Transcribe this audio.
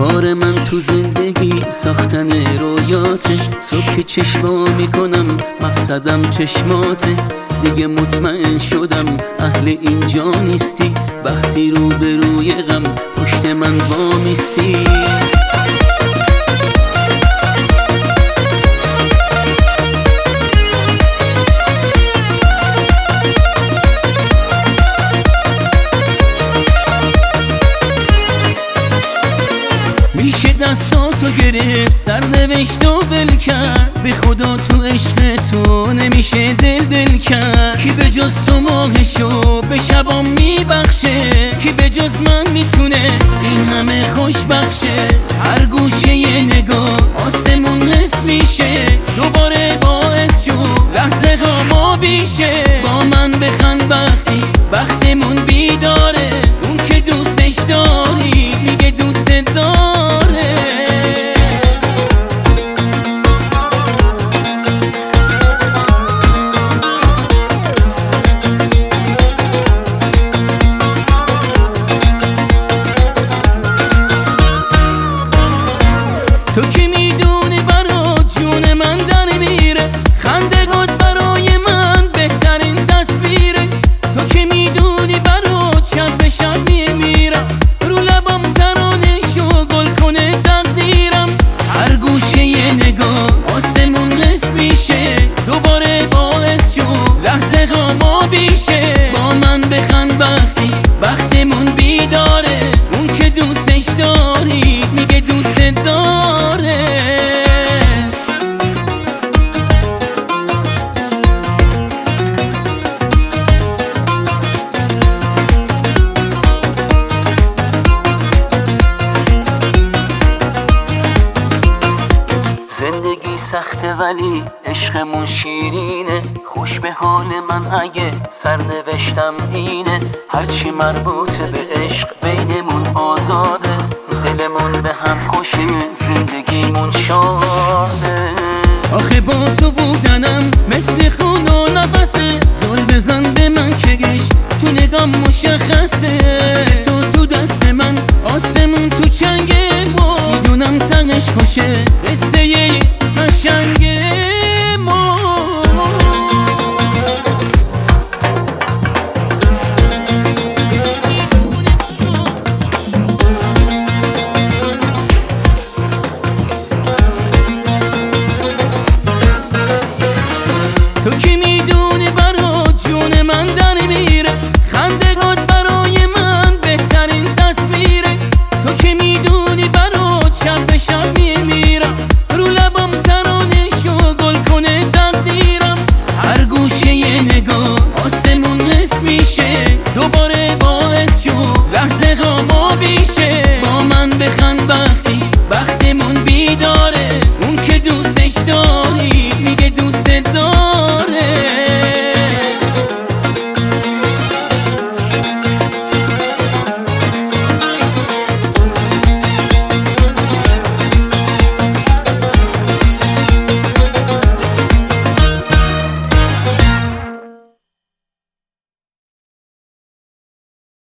کار من تو زندگی ساختن رویاته. صبح که چشما می‌کنم مقصدم چشماته. دیگه مطمئن شدم اهل اینجا نیستی. وقتی رو به روی غم پشت من وامیستی. گرفت سرنوشت و بل کرد. به خدا تو عشق تو نمیشه دل دل کرد. کی به جز تو ماهشو به شبام میبخشه؟ کی به جز من می‌تونه؟ این همه خوش بخشه هر گوشه یه نگاه آسمون نصف میشه. دوباره باعث شو لحظه ما بیشه. با من بخند وقتی وقتمون بیداره. سخته ولی عشقمون شیرینه. خوش به حال من اگه سرنوشتم اینه. هرچی مربوط به عشق بینمون آزاده. دلمون به هم خوشه زندگیمون شاده آخه با تو بودنم مثل خون و نفسه. زل بزن به من که تو نگام مشخصه. تو تو دست من آسمون تو چنگ ما. می‌دونم تنش خوشه Ocean